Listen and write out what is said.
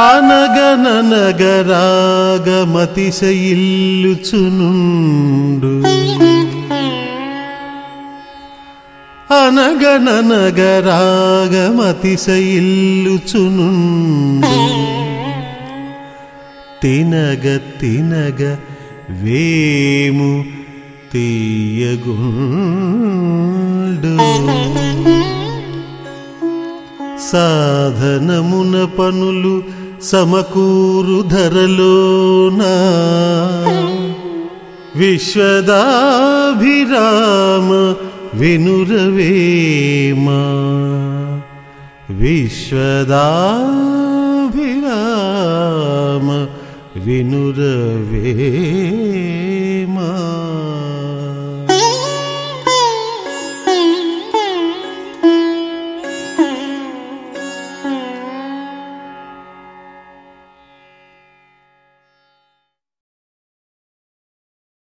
అనగననగరాగమతిశయిల్లుచునుండు. అనగననగరాగమతిశయిల్లుచునుండు. తినగ తినగ వేము తీయగుండు. సాధనమున పనులు समकूरुधरलोना न विश्वदाभिराम विनुरवे विश्वदाभिराम विनुर्वे